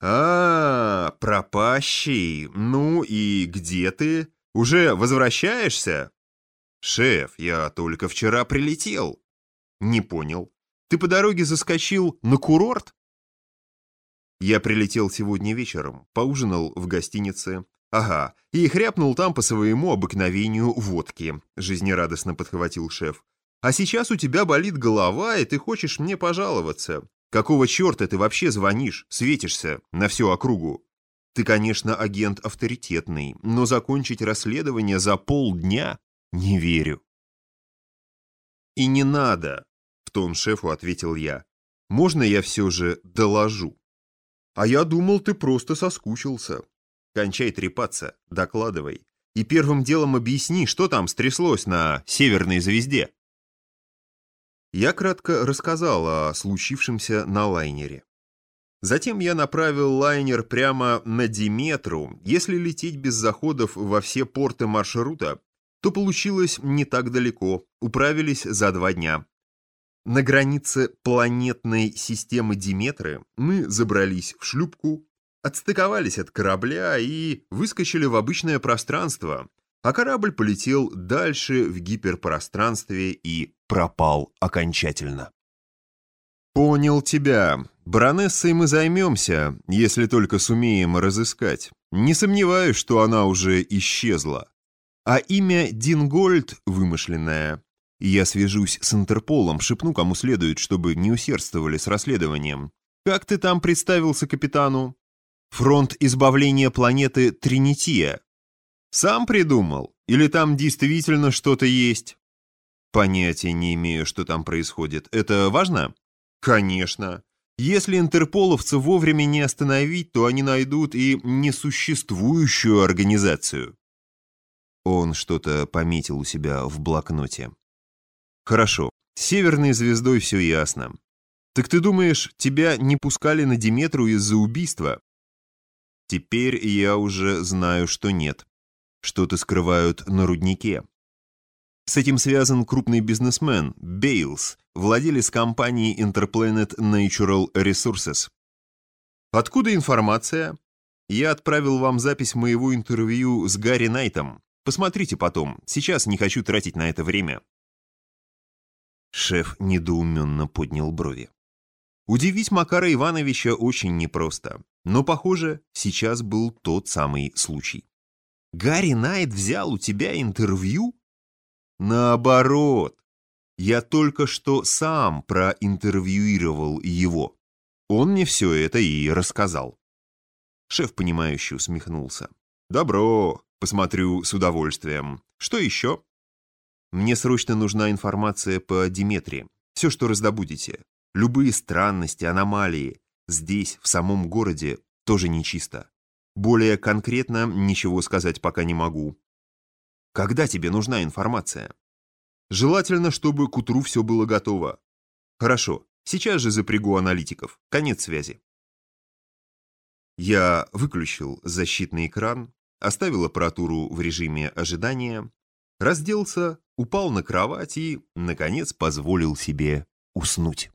А, пропащий. Ну и где ты? Уже возвращаешься? Шеф, я только вчера прилетел. Не понял. Ты по дороге заскочил на курорт? Я прилетел сегодня вечером, поужинал в гостинице. Ага, и хряпнул там по своему обыкновению водки, жизнерадостно подхватил шеф. А сейчас у тебя болит голова, и ты хочешь мне пожаловаться. Какого черта ты вообще звонишь, светишься на всю округу? Ты, конечно, агент авторитетный, но закончить расследование за полдня не верю. И не надо, в тон шефу ответил я. Можно я все же доложу? А я думал, ты просто соскучился. Кончай трепаться, докладывай. И первым делом объясни, что там стряслось на Северной звезде. Я кратко рассказал о случившемся на лайнере. Затем я направил лайнер прямо на Диметру. Если лететь без заходов во все порты маршрута, то получилось не так далеко, управились за два дня. На границе планетной системы Диметры мы забрались в шлюпку, отстыковались от корабля и выскочили в обычное пространство, а корабль полетел дальше в гиперпространстве и пропал окончательно. «Понял тебя. Баронессой мы займемся, если только сумеем разыскать. Не сомневаюсь, что она уже исчезла. А имя Дингольд вымышленное. Я свяжусь с Интерполом, шепну кому следует, чтобы не усердствовали с расследованием. Как ты там представился капитану? Фронт избавления планеты Тринития. Сам придумал? Или там действительно что-то есть? Понятия не имею, что там происходит. Это важно? Конечно. Если интерполовцы вовремя не остановить, то они найдут и несуществующую организацию. Он что-то пометил у себя в блокноте. Хорошо, с северной звездой все ясно. Так ты думаешь, тебя не пускали на Диметру из-за убийства? Теперь я уже знаю, что нет. Что-то скрывают на руднике. С этим связан крупный бизнесмен, Бейлс, владелец компании Interplanet Natural Resources. Откуда информация? Я отправил вам запись моего интервью с Гарри Найтом. Посмотрите потом, сейчас не хочу тратить на это время. Шеф недоуменно поднял брови. Удивить Макара Ивановича очень непросто, но, похоже, сейчас был тот самый случай. Гарри Найт взял у тебя интервью? Наоборот. Я только что сам проинтервьюировал его. Он мне все это и рассказал. Шеф, понимающе усмехнулся. Добро, посмотрю с удовольствием. Что еще? Мне срочно нужна информация по Диметрии. Все, что раздобудете. Любые странности, аномалии. Здесь, в самом городе, тоже нечисто. Более конкретно ничего сказать пока не могу. Когда тебе нужна информация? Желательно, чтобы к утру все было готово. Хорошо, сейчас же запрягу аналитиков. Конец связи. Я выключил защитный экран, оставил аппаратуру в режиме ожидания, разделся, упал на кровать и, наконец, позволил себе уснуть.